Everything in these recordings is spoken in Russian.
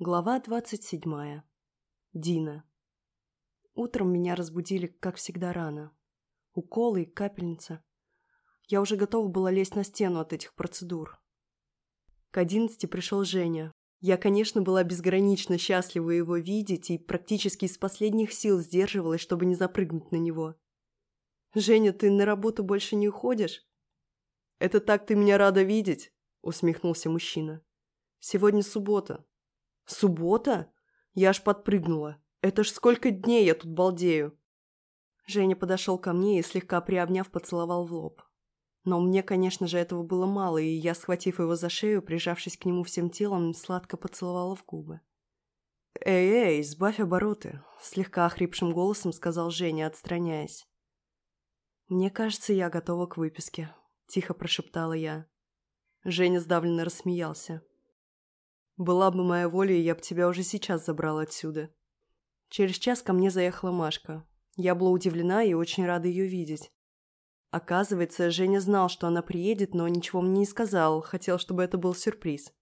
Глава двадцать седьмая. Дина. Утром меня разбудили, как всегда, рано. Уколы и капельница. Я уже готова была лезть на стену от этих процедур. К одиннадцати пришел Женя. Я, конечно, была безгранично счастлива его видеть и практически из последних сил сдерживалась, чтобы не запрыгнуть на него. «Женя, ты на работу больше не уходишь?» «Это так ты меня рада видеть?» – усмехнулся мужчина. «Сегодня суббота. Суббота? Я аж подпрыгнула. Это ж сколько дней я тут балдею. Женя подошел ко мне и, слегка приобняв, поцеловал в лоб. Но мне, конечно же, этого было мало, и я, схватив его за шею, прижавшись к нему всем телом, сладко поцеловала в губы. «Эй-эй, сбавь обороты», — слегка охрипшим голосом сказал Женя, отстраняясь. «Мне кажется, я готова к выписке», — тихо прошептала я. Женя сдавленно рассмеялся. Была бы моя воля, я бы тебя уже сейчас забрал отсюда. Через час ко мне заехала Машка. Я была удивлена и очень рада ее видеть. Оказывается, Женя знал, что она приедет, но ничего мне не сказал, хотел, чтобы это был сюрприз.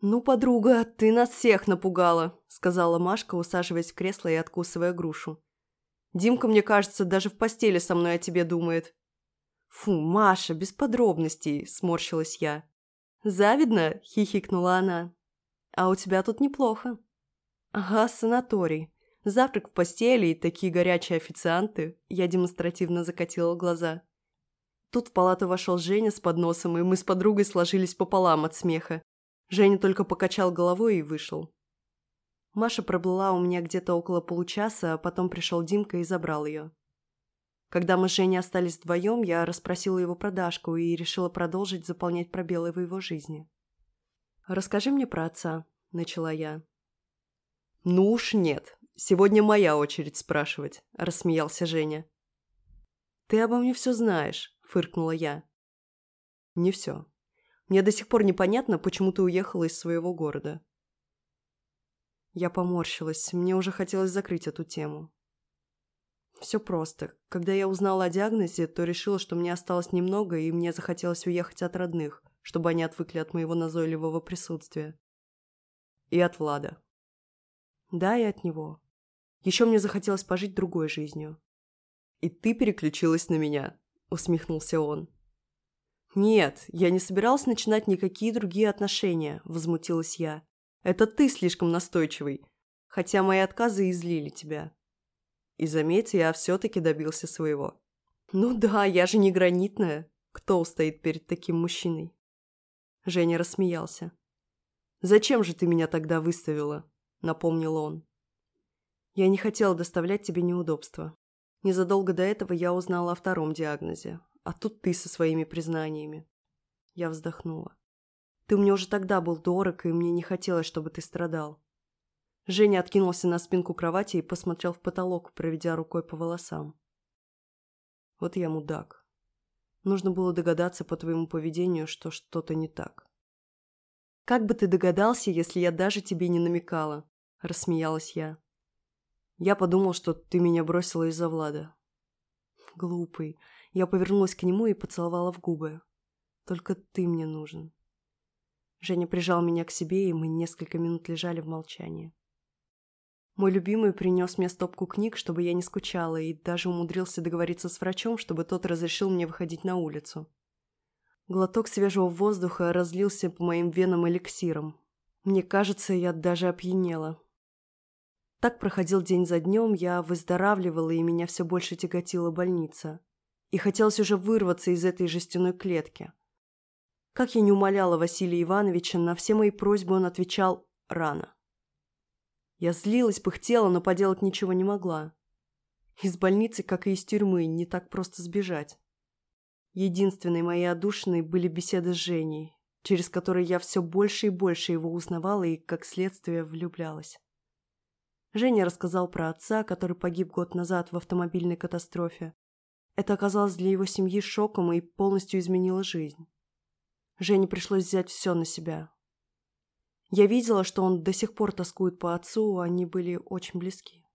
«Ну, подруга, ты нас всех напугала», — сказала Машка, усаживаясь в кресло и откусывая грушу. «Димка, мне кажется, даже в постели со мной о тебе думает». «Фу, Маша, без подробностей», — сморщилась я. «Завидно?» – хихикнула она. «А у тебя тут неплохо». «Ага, санаторий. Завтрак в постели и такие горячие официанты». Я демонстративно закатила глаза. Тут в палату вошел Женя с подносом, и мы с подругой сложились пополам от смеха. Женя только покачал головой и вышел. Маша пробыла у меня где-то около получаса, а потом пришел Димка и забрал ее. Когда мы с Женей остались вдвоем, я расспросила его про Дашку и решила продолжить заполнять пробелы в его жизни. «Расскажи мне про отца», — начала я. «Ну уж нет. Сегодня моя очередь спрашивать», — рассмеялся Женя. «Ты обо мне все знаешь», — фыркнула я. «Не все. Мне до сих пор непонятно, почему ты уехала из своего города». Я поморщилась, мне уже хотелось закрыть эту тему. Все просто. Когда я узнала о диагнозе, то решила, что мне осталось немного, и мне захотелось уехать от родных, чтобы они отвыкли от моего назойливого присутствия. И от Влада. Да, и от него. Еще мне захотелось пожить другой жизнью. «И ты переключилась на меня», — усмехнулся он. «Нет, я не собиралась начинать никакие другие отношения», — возмутилась я. «Это ты слишком настойчивый, хотя мои отказы излили тебя». И заметь, я все-таки добился своего. Ну да, я же не гранитная. Кто устоит перед таким мужчиной? Женя рассмеялся. «Зачем же ты меня тогда выставила?» – напомнил он. «Я не хотела доставлять тебе неудобства. Незадолго до этого я узнала о втором диагнозе, а тут ты со своими признаниями». Я вздохнула. «Ты мне уже тогда был дорог, и мне не хотелось, чтобы ты страдал. Женя откинулся на спинку кровати и посмотрел в потолок, проведя рукой по волосам. Вот я мудак. Нужно было догадаться по твоему поведению, что что-то не так. «Как бы ты догадался, если я даже тебе не намекала?» – рассмеялась я. «Я подумал, что ты меня бросила из-за Влада». «Глупый». Я повернулась к нему и поцеловала в губы. «Только ты мне нужен». Женя прижал меня к себе, и мы несколько минут лежали в молчании. Мой любимый принес мне стопку книг, чтобы я не скучала, и даже умудрился договориться с врачом, чтобы тот разрешил мне выходить на улицу. Глоток свежего воздуха разлился по моим венам эликсиром. Мне кажется, я даже опьянела. Так проходил день за днем, я выздоравливала, и меня все больше тяготила больница. И хотелось уже вырваться из этой жестяной клетки. Как я не умоляла Василия Ивановича, на все мои просьбы он отвечал «рано». Я злилась, пыхтела, но поделать ничего не могла. Из больницы, как и из тюрьмы, не так просто сбежать. Единственной моей отдушиной были беседы с Женей, через которые я все больше и больше его узнавала и, как следствие, влюблялась. Женя рассказал про отца, который погиб год назад в автомобильной катастрофе. Это оказалось для его семьи шоком и полностью изменило жизнь. Жене пришлось взять все на себя, я видела, что он до сих пор тоскует по отцу, они были очень близки.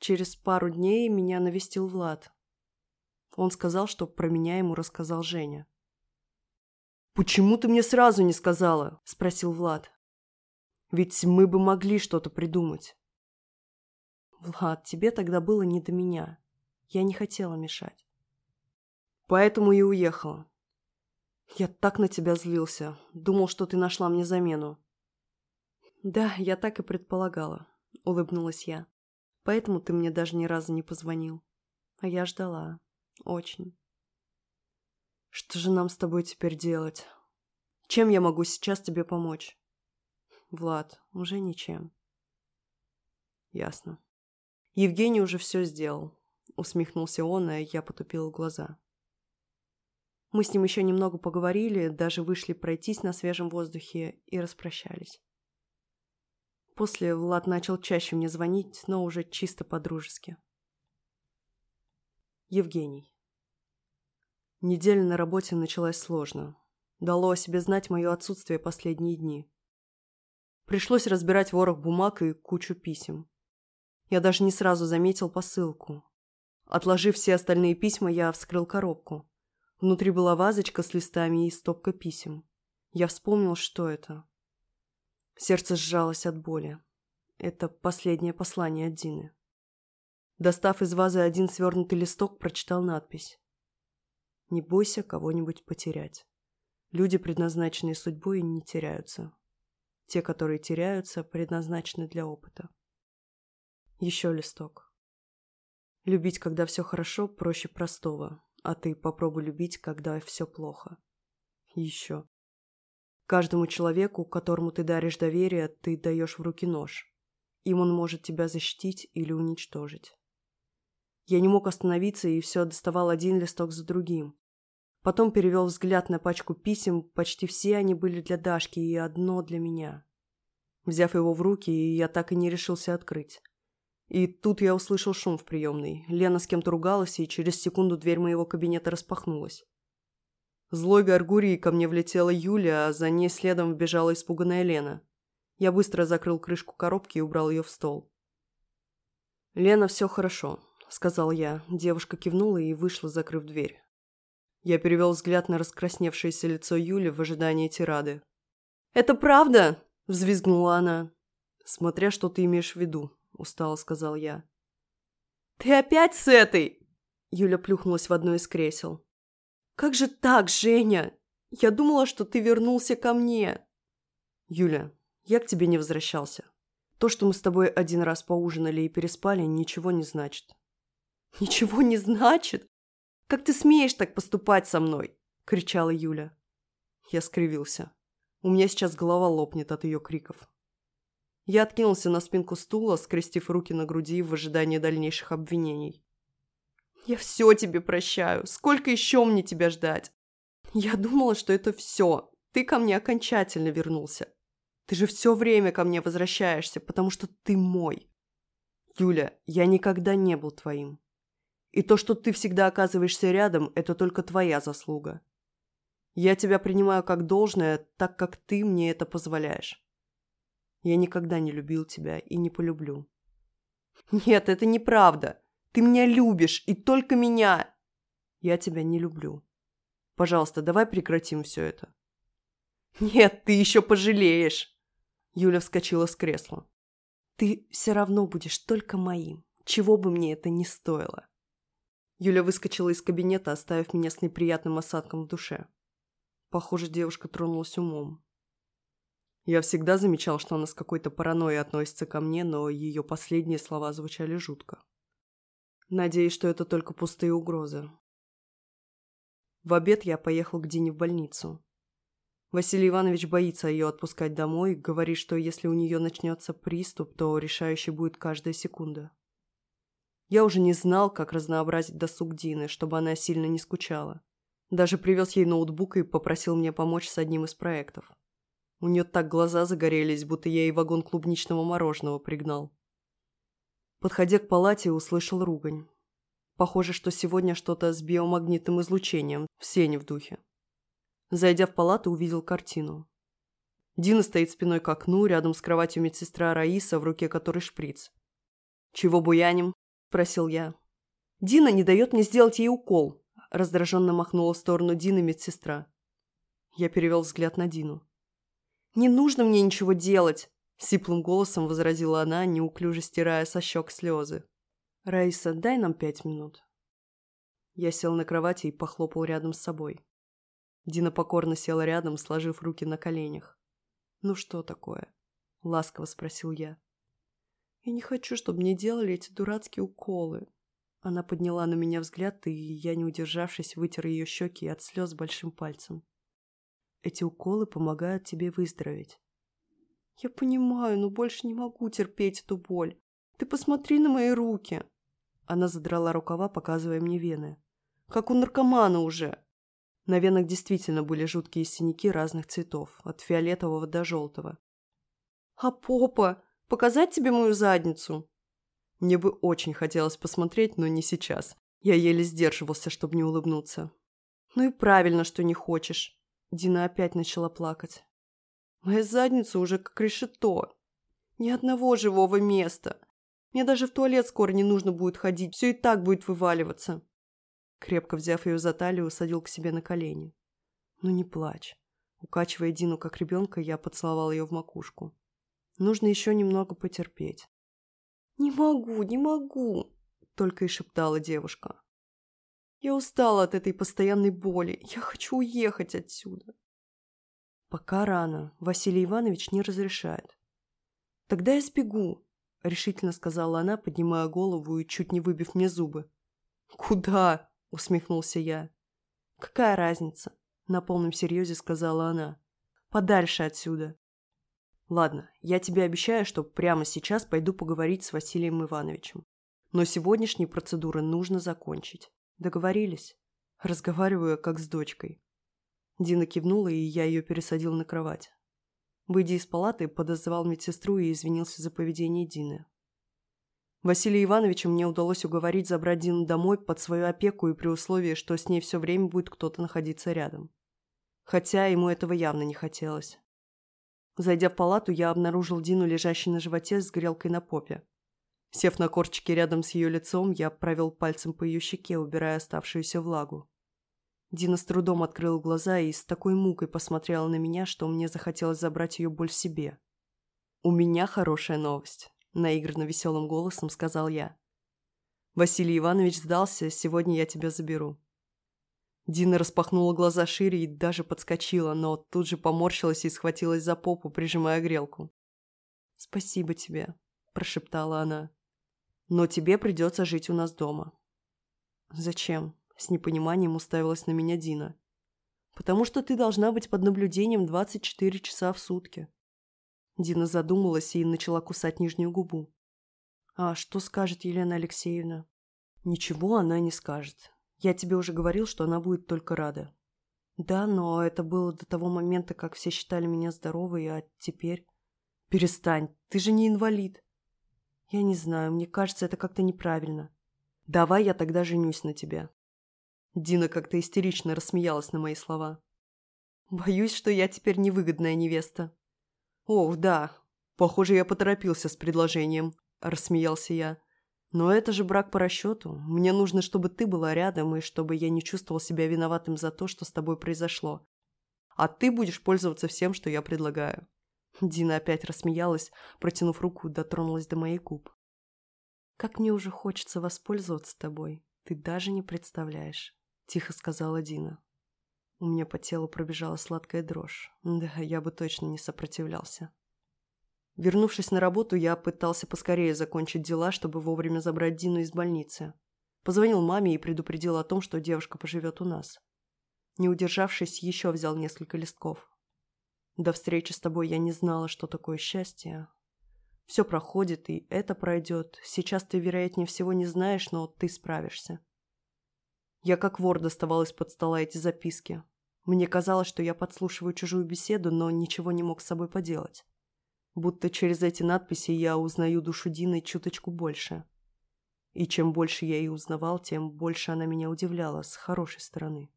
Через пару дней меня навестил Влад. Он сказал, что про меня ему рассказал Женя. «Почему ты мне сразу не сказала?» – спросил Влад. Ведь мы бы могли что-то придумать. Влад, тебе тогда было не до меня. Я не хотела мешать. Поэтому и уехала. Я так на тебя злился. Думал, что ты нашла мне замену. Да, я так и предполагала, улыбнулась я. Поэтому ты мне даже ни разу не позвонил. А я ждала. Очень. Что же нам с тобой теперь делать? Чем я могу сейчас тебе помочь? Влад, уже ничем. Ясно. Евгений уже все сделал. Усмехнулся он, а я потупила глаза. Мы с ним еще немного поговорили, даже вышли пройтись на свежем воздухе и распрощались. После Влад начал чаще мне звонить, но уже чисто по-дружески. Евгений. Неделя на работе началась сложно. Дало о себе знать мое отсутствие последние дни. Пришлось разбирать ворох бумаг и кучу писем. Я даже не сразу заметил посылку. Отложив все остальные письма, я вскрыл коробку. Внутри была вазочка с листами и стопка писем. Я вспомнил, что это. Сердце сжалось от боли. Это последнее послание от Дины. Достав из вазы один свернутый листок, прочитал надпись. «Не бойся кого-нибудь потерять. Люди, предназначенные судьбой, не теряются. Те, которые теряются, предназначены для опыта». Еще листок. Любить, когда все хорошо, проще простого, а ты попробуй любить, когда все плохо. Еще. Каждому человеку, которому ты даришь доверие, ты даешь в руки нож. Им он может тебя защитить или уничтожить. Я не мог остановиться и все доставал один листок за другим. Потом перевел взгляд на пачку писем, почти все они были для Дашки и одно для меня. Взяв его в руки, я так и не решился открыть. И тут я услышал шум в приемной. Лена с кем-то ругалась, и через секунду дверь моего кабинета распахнулась. Злой горгурией ко мне влетела Юля, а за ней следом вбежала испуганная Лена. Я быстро закрыл крышку коробки и убрал ее в стол. «Лена, все хорошо», — сказал я. Девушка кивнула и вышла, закрыв дверь. Я перевел взгляд на раскрасневшееся лицо Юли в ожидании тирады. «Это правда?» — взвизгнула она. «Смотря что ты имеешь в виду», устало сказал я. «Ты опять с этой?» Юля плюхнулась в одно из кресел. «Как же так, Женя? Я думала, что ты вернулся ко мне». «Юля, я к тебе не возвращался. То, что мы с тобой один раз поужинали и переспали, ничего не значит». «Ничего не значит? Как ты смеешь так поступать со мной?» – кричала Юля. Я скривился. У меня сейчас голова лопнет от ее криков. Я откинулся на спинку стула, скрестив руки на груди в ожидании дальнейших обвинений. «Я все тебе прощаю. Сколько еще мне тебя ждать? Я думала, что это все. Ты ко мне окончательно вернулся. Ты же все время ко мне возвращаешься, потому что ты мой. Юля, я никогда не был твоим. И то, что ты всегда оказываешься рядом, это только твоя заслуга. Я тебя принимаю как должное, так как ты мне это позволяешь. Я никогда не любил тебя и не полюблю. Нет, это неправда. Ты меня любишь, и только меня. Я тебя не люблю. Пожалуйста, давай прекратим все это. Нет, ты еще пожалеешь. Юля вскочила с кресла. Ты все равно будешь только моим, чего бы мне это ни стоило. Юля выскочила из кабинета, оставив меня с неприятным осадком в душе. Похоже, девушка тронулась умом. Я всегда замечал, что она с какой-то паранойей относится ко мне, но ее последние слова звучали жутко. Надеюсь, что это только пустые угрозы. В обед я поехал к Дине в больницу. Василий Иванович боится ее отпускать домой, говорит, что если у нее начнется приступ, то решающей будет каждая секунда. Я уже не знал, как разнообразить досуг Дины, чтобы она сильно не скучала. Даже привез ей ноутбук и попросил мне помочь с одним из проектов. У нее так глаза загорелись, будто я ей вагон клубничного мороженого пригнал. Подходя к палате, услышал ругань. Похоже, что сегодня что-то с биомагнитным излучением, все не в духе. Зайдя в палату, увидел картину. Дина стоит спиной к окну, рядом с кроватью медсестра Раиса, в руке которой шприц. «Чего буяним?» – спросил я. «Дина не дает мне сделать ей укол», – раздраженно махнула в сторону Дины медсестра. Я перевел взгляд на Дину. «Не нужно мне ничего делать. Сиплым голосом возразила она, неуклюже стирая со щек слезы. «Раиса, дай нам пять минут». Я сел на кровати и похлопал рядом с собой. Дина покорно села рядом, сложив руки на коленях. «Ну что такое?» — ласково спросил я. «Я не хочу, чтобы мне делали эти дурацкие уколы». Она подняла на меня взгляд, и я, не удержавшись, вытер ее щеки от слез большим пальцем. «Эти уколы помогают тебе выздороветь». «Я понимаю, но больше не могу терпеть эту боль. Ты посмотри на мои руки!» Она задрала рукава, показывая мне вены. «Как у наркомана уже!» На венах действительно были жуткие синяки разных цветов, от фиолетового до желтого. «А попа? Показать тебе мою задницу?» Мне бы очень хотелось посмотреть, но не сейчас. Я еле сдерживался, чтобы не улыбнуться. «Ну и правильно, что не хочешь». Дина опять начала плакать. Моя задница уже как решето. Ни одного живого места. Мне даже в туалет скоро не нужно будет ходить, все и так будет вываливаться. Крепко взяв ее за талию, усадил к себе на колени. Ну не плачь. Укачивая Дину как ребенка, я поцеловал ее в макушку. Нужно еще немного потерпеть. «Не могу, не могу», — только и шептала девушка. «Я устала от этой постоянной боли. Я хочу уехать отсюда». «Пока рано. Василий Иванович не разрешает». «Тогда я сбегу», — решительно сказала она, поднимая голову и чуть не выбив мне зубы. «Куда?» — усмехнулся я. «Какая разница?» — на полном серьезе сказала она. «Подальше отсюда». «Ладно, я тебе обещаю, что прямо сейчас пойду поговорить с Василием Ивановичем. Но сегодняшние процедуры нужно закончить. Договорились?» Разговариваю, как с дочкой. Дина кивнула, и я ее пересадил на кровать. Выйдя из палаты, подозвал медсестру и извинился за поведение Дины. Василия Ивановича мне удалось уговорить забрать Дину домой под свою опеку и при условии, что с ней все время будет кто-то находиться рядом. Хотя ему этого явно не хотелось. Зайдя в палату, я обнаружил Дину, лежащей на животе с грелкой на попе. Сев на корчике рядом с ее лицом, я провел пальцем по ее щеке, убирая оставшуюся влагу. Дина с трудом открыла глаза и с такой мукой посмотрела на меня, что мне захотелось забрать ее боль себе. «У меня хорошая новость», — наигранно веселым голосом сказал я. «Василий Иванович сдался, сегодня я тебя заберу». Дина распахнула глаза шире и даже подскочила, но тут же поморщилась и схватилась за попу, прижимая грелку. «Спасибо тебе», – прошептала она. «Но тебе придется жить у нас дома». «Зачем?» С непониманием уставилась на меня Дина. «Потому что ты должна быть под наблюдением 24 часа в сутки». Дина задумалась и начала кусать нижнюю губу. «А что скажет Елена Алексеевна?» «Ничего она не скажет. Я тебе уже говорил, что она будет только рада». «Да, но это было до того момента, как все считали меня здоровой, а теперь...» «Перестань, ты же не инвалид». «Я не знаю, мне кажется, это как-то неправильно. Давай я тогда женюсь на тебе. Дина как-то истерично рассмеялась на мои слова. «Боюсь, что я теперь невыгодная невеста». «Ох, да. Похоже, я поторопился с предложением», – рассмеялся я. «Но это же брак по расчету. Мне нужно, чтобы ты была рядом и чтобы я не чувствовал себя виноватым за то, что с тобой произошло. А ты будешь пользоваться всем, что я предлагаю». Дина опять рассмеялась, протянув руку, дотронулась до моих губ. «Как мне уже хочется воспользоваться тобой, ты даже не представляешь». Тихо сказала Дина. У меня по телу пробежала сладкая дрожь. Да, я бы точно не сопротивлялся. Вернувшись на работу, я пытался поскорее закончить дела, чтобы вовремя забрать Дину из больницы. Позвонил маме и предупредил о том, что девушка поживет у нас. Не удержавшись, еще взял несколько листков. До встречи с тобой я не знала, что такое счастье. Все проходит, и это пройдет. Сейчас ты, вероятнее всего, не знаешь, но ты справишься. Я как вор доставал из-под стола эти записки. Мне казалось, что я подслушиваю чужую беседу, но ничего не мог с собой поделать. Будто через эти надписи я узнаю душу Дины чуточку больше. И чем больше я ее узнавал, тем больше она меня удивляла с хорошей стороны.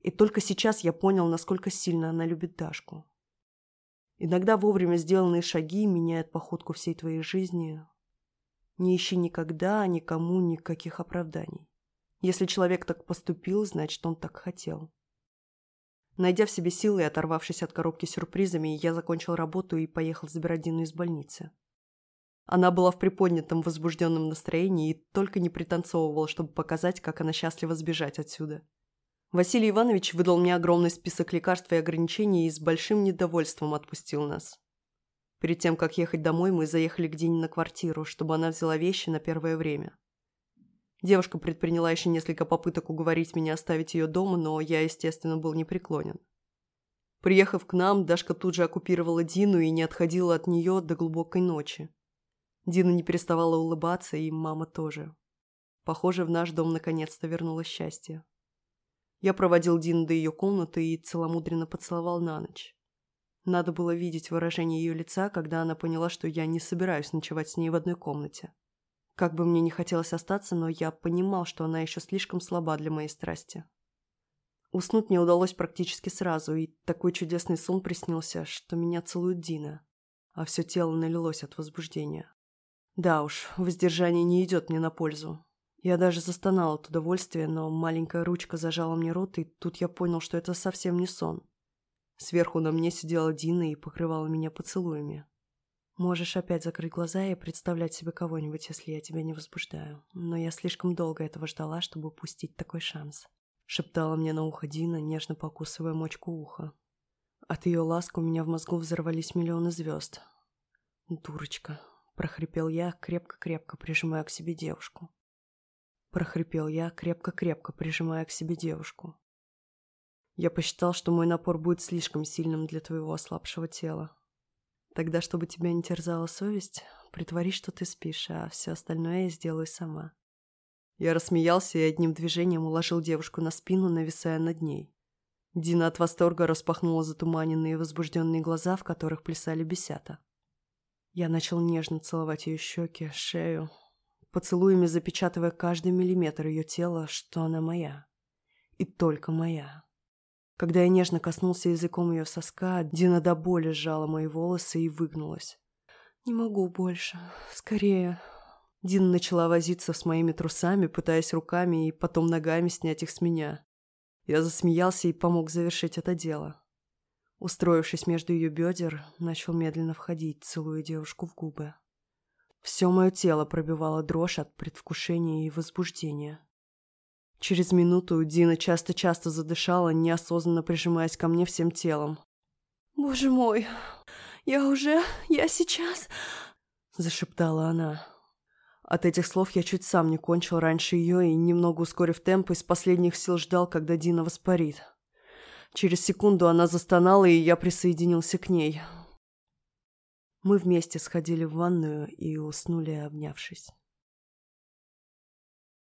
И только сейчас я понял, насколько сильно она любит Дашку. Иногда вовремя сделанные шаги меняют походку всей твоей жизни. Не ищи никогда никому никаких оправданий. Если человек так поступил, значит, он так хотел. Найдя в себе силы и оторвавшись от коробки сюрпризами, я закончил работу и поехал забирать Дину из больницы. Она была в приподнятом возбужденном настроении и только не пританцовывала, чтобы показать, как она счастлива сбежать отсюда. Василий Иванович выдал мне огромный список лекарств и ограничений и с большим недовольством отпустил нас. Перед тем, как ехать домой, мы заехали к Дине на квартиру, чтобы она взяла вещи на первое время. Девушка предприняла еще несколько попыток уговорить меня оставить ее дома, но я, естественно, был непреклонен. Приехав к нам, Дашка тут же оккупировала Дину и не отходила от нее до глубокой ночи. Дина не переставала улыбаться, и мама тоже. Похоже, в наш дом наконец-то вернулось счастье. Я проводил Дину до ее комнаты и целомудренно поцеловал на ночь. Надо было видеть выражение ее лица, когда она поняла, что я не собираюсь ночевать с ней в одной комнате. Как бы мне не хотелось остаться, но я понимал, что она еще слишком слаба для моей страсти. Уснуть мне удалось практически сразу, и такой чудесный сон приснился, что меня целует Дина, а все тело налилось от возбуждения. Да уж, воздержание не идет мне на пользу. Я даже застонал от удовольствия, но маленькая ручка зажала мне рот, и тут я понял, что это совсем не сон. Сверху на мне сидела Дина и покрывала меня поцелуями. Можешь опять закрыть глаза и представлять себе кого-нибудь, если я тебя не возбуждаю. Но я слишком долго этого ждала, чтобы упустить такой шанс. Шептала мне на ухо Дина, нежно покусывая мочку уха. От ее ласк у меня в мозгу взорвались миллионы звезд. «Дурочка!» – прохрипел я, крепко-крепко прижимая к себе девушку. Прохрипел я, крепко-крепко прижимая к себе девушку. Я посчитал, что мой напор будет слишком сильным для твоего ослабшего тела. Тогда, чтобы тебя не терзала совесть, притвори, что ты спишь, а все остальное я сделаю сама». Я рассмеялся и одним движением уложил девушку на спину, нависая над ней. Дина от восторга распахнула затуманенные и возбужденные глаза, в которых плясали бесята. Я начал нежно целовать ее щеки, шею, поцелуями запечатывая каждый миллиметр ее тела, что она моя. И только моя. Когда я нежно коснулся языком ее соска, Дина до боли сжала мои волосы и выгнулась. «Не могу больше. Скорее». Дина начала возиться с моими трусами, пытаясь руками и потом ногами снять их с меня. Я засмеялся и помог завершить это дело. Устроившись между ее бедер, начал медленно входить, целуя девушку в губы. Все мое тело пробивало дрожь от предвкушения и возбуждения. Через минуту Дина часто-часто задышала, неосознанно прижимаясь ко мне всем телом. «Боже мой, я уже... я сейчас...» Зашептала она. От этих слов я чуть сам не кончил раньше ее и, немного ускорив темп, из последних сил ждал, когда Дина воспарит. Через секунду она застонала, и я присоединился к ней. Мы вместе сходили в ванную и уснули, обнявшись.